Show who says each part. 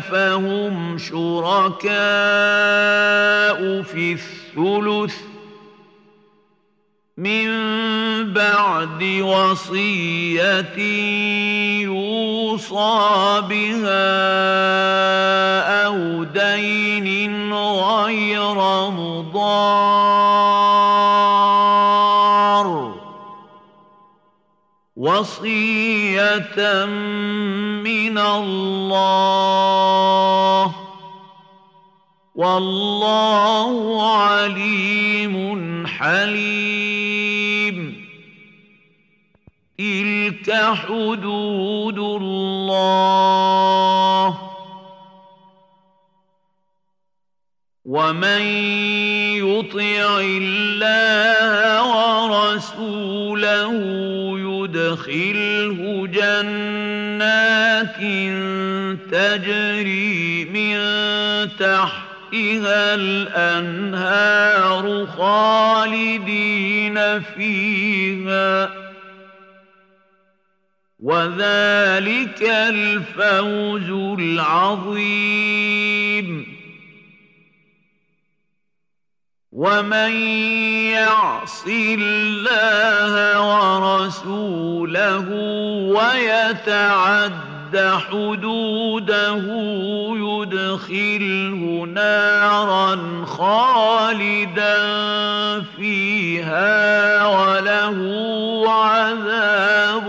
Speaker 1: فهم شركاء في الثلث من بعد وصية يوصى بها أو دين غير مضار. وصية من الله. والله عليم حليم. تلك حدود الله. ومن يطع الله ورسوله يدخله جنات تجري من تحتها الأنهار خالدين فيها. وذلك الفوز العظيم. ومن يعص الله ورسوله ويتعد حدوده يدخله نارا خالدا فيها وله عذاب